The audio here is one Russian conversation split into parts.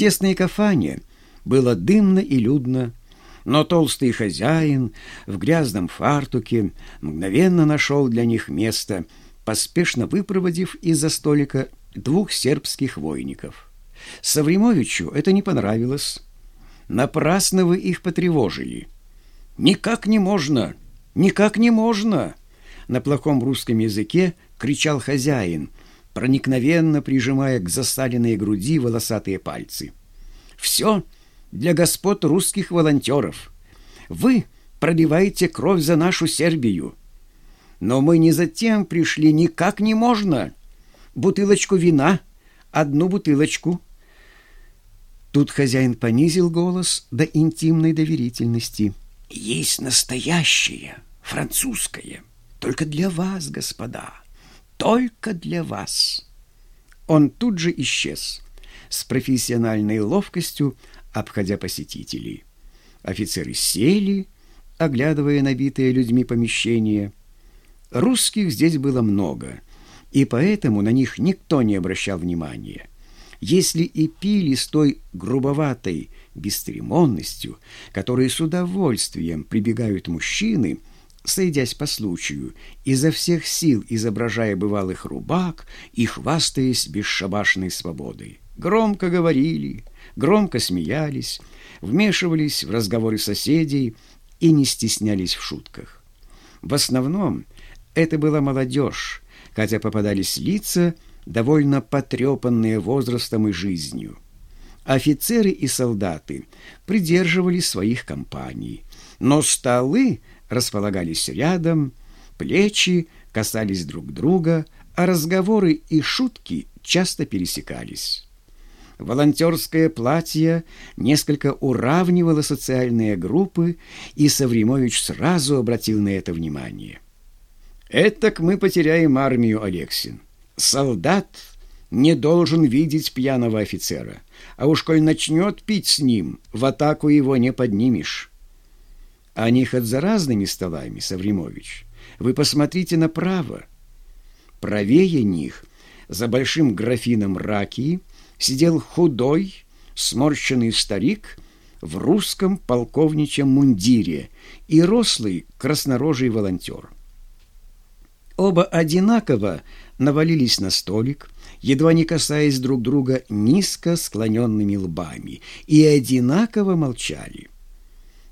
тесной кафане было дымно и людно, но толстый хозяин в грязном фартуке мгновенно нашел для них место, поспешно выпроводив из-за столика двух сербских войников. Савримовичу это не понравилось. Напрасно вы их потревожили. Никак не можно, никак не можно. На плохом русском языке кричал хозяин, проникновенно прижимая к засаленной груди волосатые пальцы. Все для господ русских волонтеров. Вы проливаете кровь за нашу Сербию. Но мы не затем пришли, никак не можно. Бутылочку вина, одну бутылочку. Тут хозяин понизил голос до интимной доверительности. Есть настоящее, французское, только для вас, господа, только для вас. Он тут же исчез с профессиональной ловкостью, обходя посетителей. Офицеры сели, оглядывая набитые людьми помещения. Русских здесь было много, и поэтому на них никто не обращал внимания. Если и пили с той грубоватой бесцеремонностью, которой с удовольствием прибегают мужчины, сойдясь по случаю, изо всех сил изображая бывалых рубак и хвастаясь бесшабашной свободой. Громко говорили, громко смеялись, вмешивались в разговоры соседей и не стеснялись в шутках. В основном это была молодежь, хотя попадались лица, довольно потрепанные возрастом и жизнью. Офицеры и солдаты придерживались своих компаний, но столы располагались рядом, плечи касались друг друга, а разговоры и шутки часто пересекались. Волонтерское платье несколько уравнивало социальные группы, и Савримович сразу обратил на это внимание. «Этак мы потеряем армию, Алексин. Солдат не должен видеть пьяного офицера, а уж коль начнет пить с ним, в атаку его не поднимешь». Они хоть за разными столами, Савримович. Вы посмотрите направо. Правее них, за большим графином ракии, сидел худой, сморщенный старик в русском полковничьем мундире и рослый краснорожий волонтер. Оба одинаково навалились на столик, едва не касаясь друг друга низко склоненными лбами, и одинаково молчали.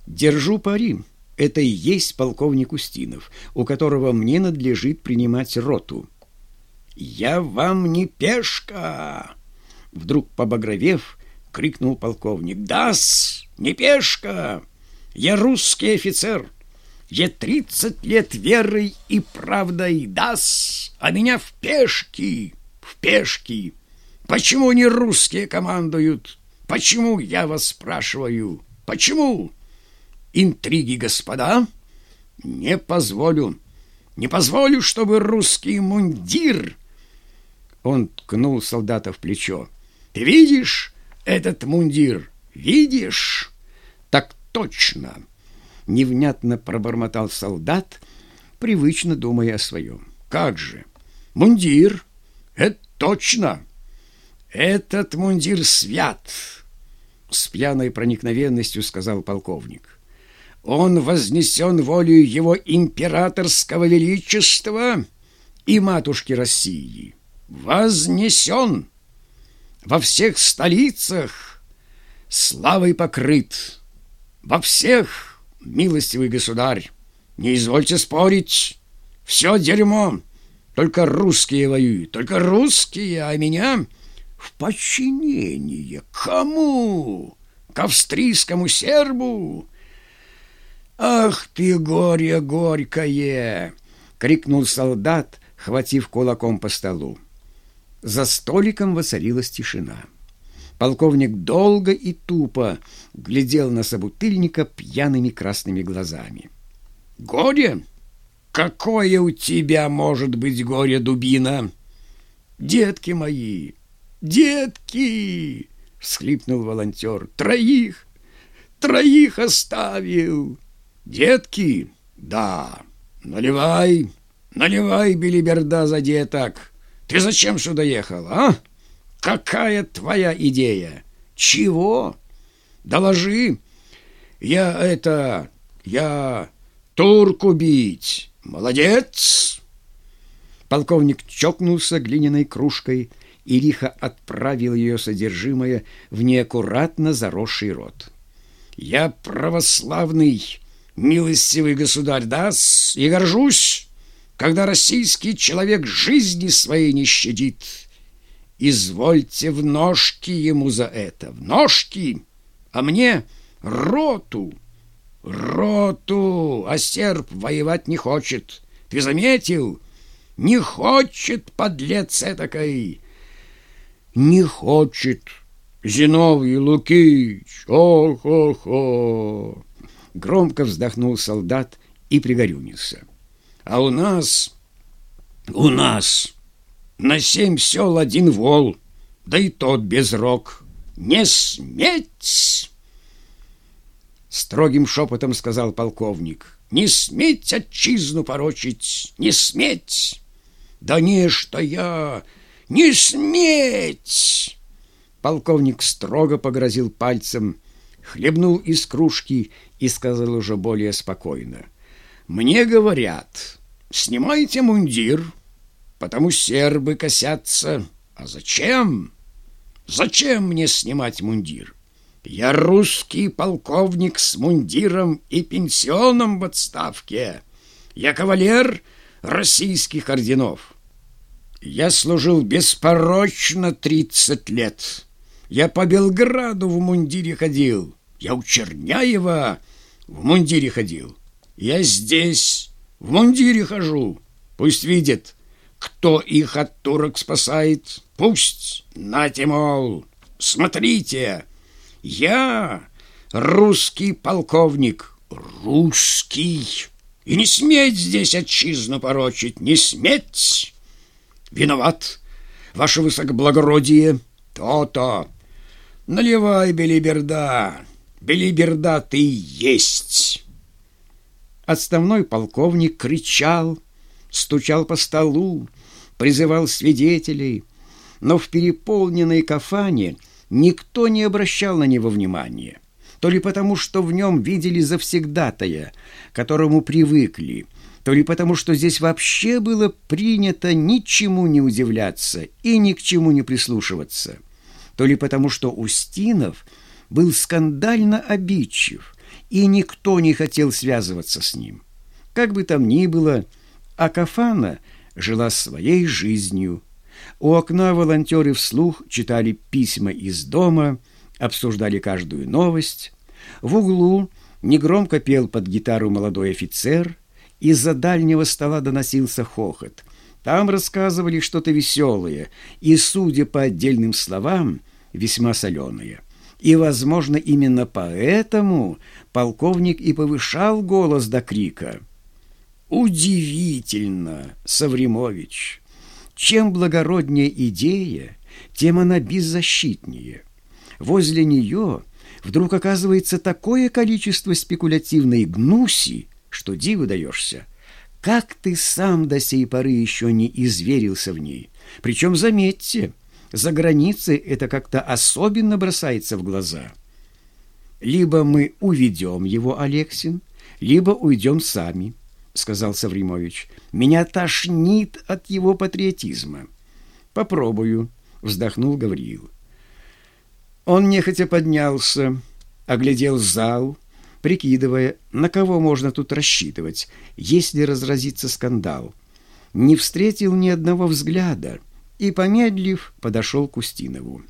«Держу пари», это и есть полковник Устинов, у которого мне надлежит принимать роту. «Я вам не пешка!» Вдруг побагровев, крикнул полковник. «Дас! Не пешка! Я русский офицер! Я тридцать лет верой и правдой дас, а меня в пешки, в пешки! Почему не русские командуют? Почему, я вас спрашиваю? Почему? Интриги, господа? Не позволю, не позволю, чтобы русский мундир...» Он ткнул солдата в плечо. Ты видишь этот мундир? Видишь? Так точно. Невнятно пробормотал солдат, привычно думая о своем. Как же? Мундир? Это точно. Этот мундир свят. С пьяной проникновенностью сказал полковник. Он вознесен волею его императорского величества и матушки России. Вознесен! во всех столицах славой покрыт. Во всех, милостивый государь, не извольте спорить, все дерьмо, только русские воюют, только русские, а меня в подчинение. Кому? К австрийскому сербу? «Ах ты, горе горькое!» — крикнул солдат, хватив кулаком по столу. За столиком воцарилась тишина. Полковник долго и тупо глядел на собутыльника пьяными красными глазами. «Горе? Какое у тебя может быть горе, дубина?» «Детки мои! Детки!» — всхлипнул волонтер. «Троих! Троих оставил!» «Детки? Да! Наливай! Наливай, белиберда, за деток!» Ты зачем сюда ехал, а? Какая твоя идея? Чего? Доложи. Я это... Я турку бить. Молодец. Полковник чокнулся глиняной кружкой и лихо отправил ее содержимое в неаккуратно заросший рот. «Я православный, милостивый государь, да, и горжусь, когда российский человек жизни своей не щадит. Извольте в ножки ему за это, в ножки, а мне роту, роту, а серб воевать не хочет. Ты заметил?» Не хочет, подлец этакой. Не хочет. Зиновий Лукич, ох-ох-ох. Громко вздохнул солдат и пригорюнился. А у нас, у нас на семь сел один вол, да и тот без рог. Не сметь! Строгим шепотом сказал полковник. Не сметь отчизну порочить, не сметь! Да не, что я... Не сметь! Полковник строго погрозил пальцем, хлебнул из кружки и сказал уже более спокойно. «Мне говорят, снимайте мундир, потому сербы косятся. А зачем? Зачем мне снимать мундир? Я русский полковник с мундиром и пенсионом в отставке. Я кавалер — российских орденов. Я служил беспорочно тридцать лет. Я по Белграду в мундире ходил. Я у Черняева в мундире ходил. Я здесь в мундире хожу. Пусть видят, кто их от турок спасает. Пусть, нате, мол, смотрите, я русский полковник, русский. И не сметь здесь отчизну порочить, не сметь! Виноват, ваше высокоблагородие, то-то. Наливай, Белиберда, Белиберда ты есть!» Отставной полковник кричал, стучал по столу, призывал свидетелей, но в переполненной кафане никто не обращал на него внимания то ли потому, что в нем видели завсегдатая, к которому привыкли, то ли потому, что здесь вообще было принято ничему не удивляться и ни к чему не прислушиваться, то ли потому, что Устинов был скандально обидчив, и никто не хотел связываться с ним. Как бы там ни было, Акафана жила своей жизнью. У окна волонтеры вслух читали письма из дома – обсуждали каждую новость. В углу негромко пел под гитару молодой офицер. Из-за дальнего стола доносился хохот. Там рассказывали что-то веселое и, судя по отдельным словам, весьма соленое. И, возможно, именно поэтому полковник и повышал голос до крика. «Удивительно, Савримович! Чем благороднее идея, тем она беззащитнее». Возле нее вдруг оказывается такое количество спекулятивной гнуси, что диву даешься. Как ты сам до сей поры еще не изверился в ней? Причем, заметьте, за границей это как-то особенно бросается в глаза. Либо мы уведем его, Алексин, либо уйдем сами, сказал Савримович. Меня тошнит от его патриотизма. Попробую, вздохнул Гавриил. Он нехотя поднялся, оглядел зал, прикидывая, на кого можно тут рассчитывать, если разразится скандал. Не встретил ни одного взгляда и, помедлив, подошел к Устинову.